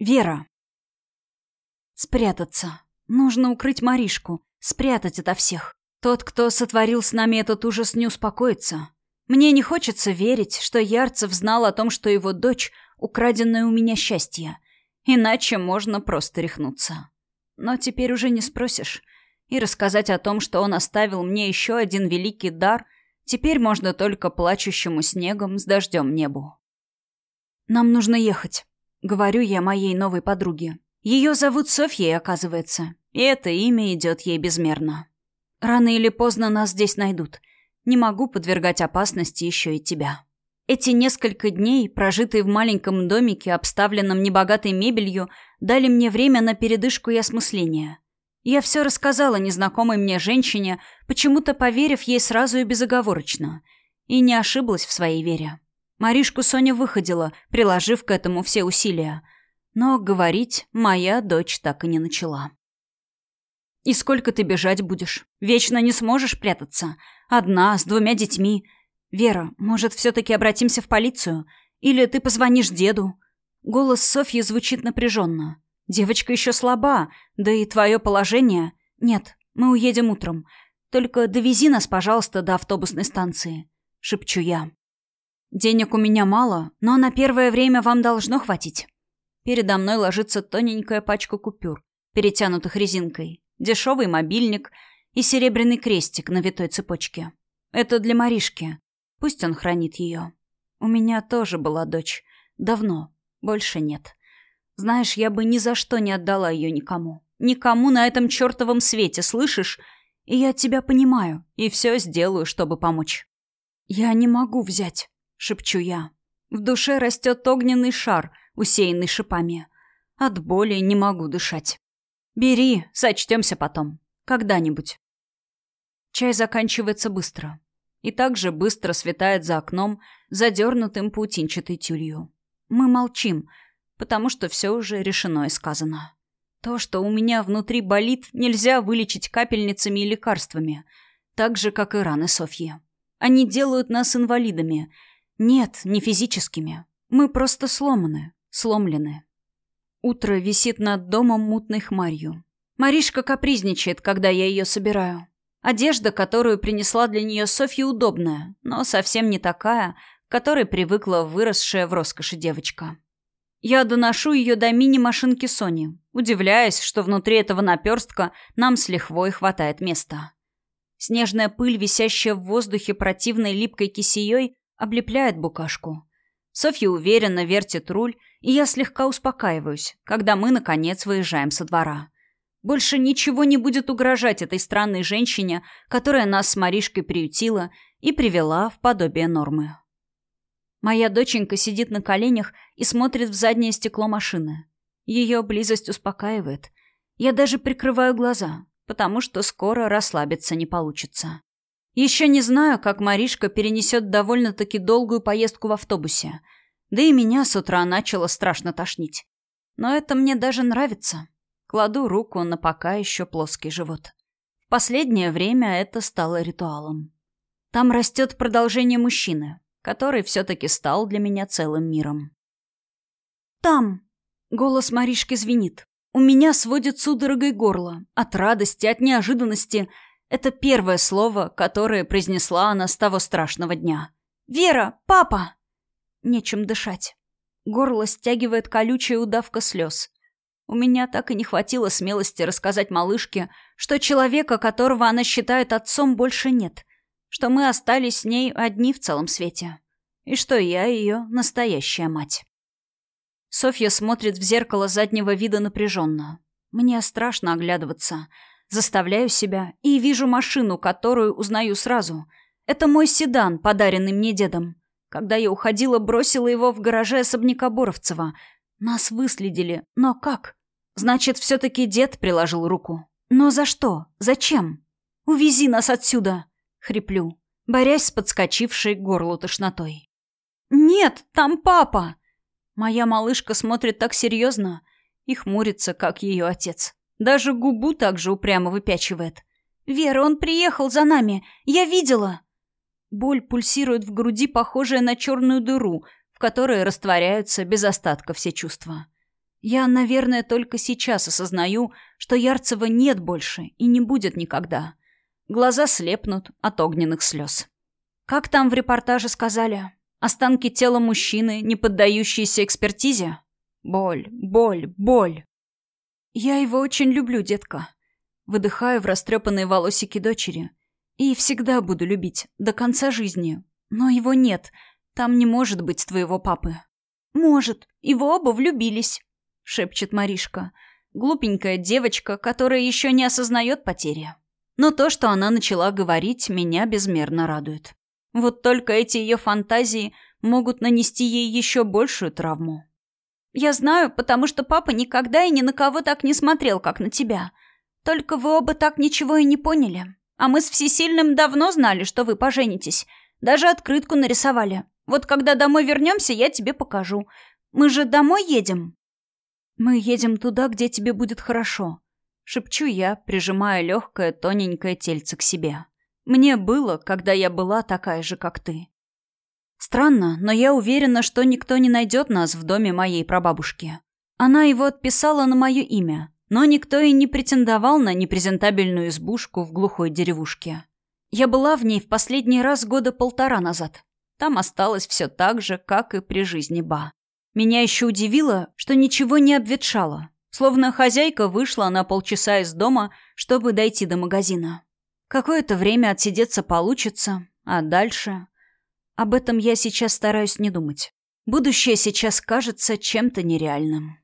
Вера. Спрятаться. Нужно укрыть Маришку, спрятать ото всех. Тот, кто сотворил с нами этот ужас, не успокоится. Мне не хочется верить, что Ярцев знал о том, что его дочь — украденное у меня счастье. Иначе можно просто рехнуться. Но теперь уже не спросишь. И рассказать о том, что он оставил мне еще один великий дар, теперь можно только плачущему снегом с дождем небу. Нам нужно ехать. Говорю я моей новой подруге. Ее зовут Софьей, оказывается. И это имя идет ей безмерно. Рано или поздно нас здесь найдут. Не могу подвергать опасности еще и тебя. Эти несколько дней, прожитые в маленьком домике, обставленном небогатой мебелью, дали мне время на передышку и осмысление. Я все рассказала незнакомой мне женщине, почему-то поверив ей сразу и безоговорочно. И не ошиблась в своей вере. Маришку Соня выходила, приложив к этому все усилия. Но говорить моя дочь так и не начала. «И сколько ты бежать будешь? Вечно не сможешь прятаться. Одна, с двумя детьми. Вера, может, все-таки обратимся в полицию? Или ты позвонишь деду?» Голос Софьи звучит напряженно. «Девочка еще слаба, да и твое положение...» «Нет, мы уедем утром. Только довези нас, пожалуйста, до автобусной станции», — шепчу я. Денег у меня мало, но на первое время вам должно хватить. Передо мной ложится тоненькая пачка купюр, перетянутых резинкой, дешевый мобильник и серебряный крестик на витой цепочке. Это для Маришки. Пусть он хранит ее. У меня тоже была дочь. Давно. Больше нет. Знаешь, я бы ни за что не отдала ее никому. Никому на этом чертовом свете, слышишь? И я тебя понимаю, и все сделаю, чтобы помочь. Я не могу взять шепчу я. В душе растет огненный шар, усеянный шипами. От боли не могу дышать. Бери, сочтемся потом. Когда-нибудь. Чай заканчивается быстро. И также быстро светает за окном, задернутым паутинчатой тюлью. Мы молчим, потому что все уже решено и сказано. То, что у меня внутри болит, нельзя вылечить капельницами и лекарствами, так же, как и раны Софьи. Они делают нас инвалидами — нет, не физическими. Мы просто сломаны, сломлены. Утро висит над домом мутной хмарью. Маришка капризничает, когда я ее собираю. Одежда, которую принесла для нее Софья, удобная, но совсем не такая, к которой привыкла выросшая в роскоши девочка. Я доношу ее до мини-машинки Сони, удивляясь, что внутри этого наперстка нам с лихвой хватает места. Снежная пыль, висящая в воздухе противной липкой кисеей, облепляет букашку. Софья уверенно вертит руль, и я слегка успокаиваюсь, когда мы, наконец, выезжаем со двора. Больше ничего не будет угрожать этой странной женщине, которая нас с Маришкой приютила и привела в подобие нормы. Моя доченька сидит на коленях и смотрит в заднее стекло машины. Ее близость успокаивает. Я даже прикрываю глаза, потому что скоро расслабиться не получится. Еще не знаю, как Маришка перенесет довольно-таки долгую поездку в автобусе. Да и меня с утра начало страшно тошнить. Но это мне даже нравится. Кладу руку на пока еще плоский живот. В последнее время это стало ритуалом. Там растет продолжение мужчины, который все-таки стал для меня целым миром. «Там!» — голос Маришки звенит. У меня сводит судорогой горло. От радости, от неожиданности — это первое слово, которое произнесла она с того страшного дня. «Вера! Папа!» Нечем дышать. Горло стягивает колючая удавка слез. У меня так и не хватило смелости рассказать малышке, что человека, которого она считает отцом, больше нет, что мы остались с ней одни в целом свете, и что я ее настоящая мать. Софья смотрит в зеркало заднего вида напряженно. Мне страшно оглядываться — Заставляю себя и вижу машину, которую узнаю сразу. Это мой седан, подаренный мне дедом. Когда я уходила, бросила его в гараже особняка Боровцева. Нас выследили. Но как? Значит, все-таки дед приложил руку. Но за что? Зачем? «Увези нас отсюда!» — хриплю, борясь с подскочившей к тошнотой. «Нет, там папа!» Моя малышка смотрит так серьезно и хмурится, как ее отец. Даже губу также упрямо выпячивает. «Вера, он приехал за нами! Я видела!» Боль пульсирует в груди, похожая на черную дыру, в которой растворяются без остатка все чувства. Я, наверное, только сейчас осознаю, что Ярцева нет больше и не будет никогда. Глаза слепнут от огненных слез. Как там в репортаже сказали? Останки тела мужчины, не поддающиеся экспертизе? Боль, боль, боль. Я его очень люблю, детка. Выдыхаю в растрепанные волосики дочери. И всегда буду любить, до конца жизни. Но его нет. Там не может быть твоего папы. Может. Его оба влюбились шепчет Маришка. Глупенькая девочка, которая еще не осознает потери. Но то, что она начала говорить, меня безмерно радует. Вот только эти ее фантазии могут нанести ей еще большую травму. «Я знаю, потому что папа никогда и ни на кого так не смотрел, как на тебя. Только вы оба так ничего и не поняли. А мы с Всесильным давно знали, что вы поженитесь. Даже открытку нарисовали. Вот когда домой вернемся, я тебе покажу. Мы же домой едем?» «Мы едем туда, где тебе будет хорошо», — шепчу я, прижимая легкое тоненькое тельце к себе. «Мне было, когда я была такая же, как ты». Странно, но я уверена, что никто не найдет нас в доме моей прабабушки. Она его отписала на мое имя, но никто и не претендовал на непрезентабельную избушку в глухой деревушке. Я была в ней в последний раз года полтора назад. Там осталось все так же, как и при жизни Ба. Меня еще удивило, что ничего не обветшало, словно хозяйка вышла на полчаса из дома, чтобы дойти до магазина. Какое-то время отсидеться получится, а дальше... Об этом я сейчас стараюсь не думать. Будущее сейчас кажется чем-то нереальным.